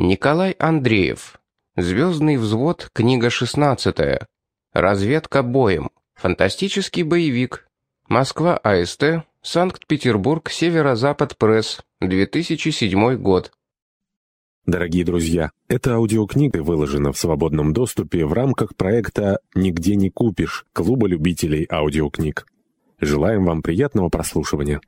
Николай Андреев. Звездный взвод. Книга 16. Разведка боем. Фантастический боевик. Москва АСТ. Санкт-Петербург. Северо-Запад Пресс. 2007 год. Дорогие друзья, эта аудиокнига выложена в свободном доступе в рамках проекта «Нигде не купишь» Клуба любителей аудиокниг. Желаем вам приятного прослушивания.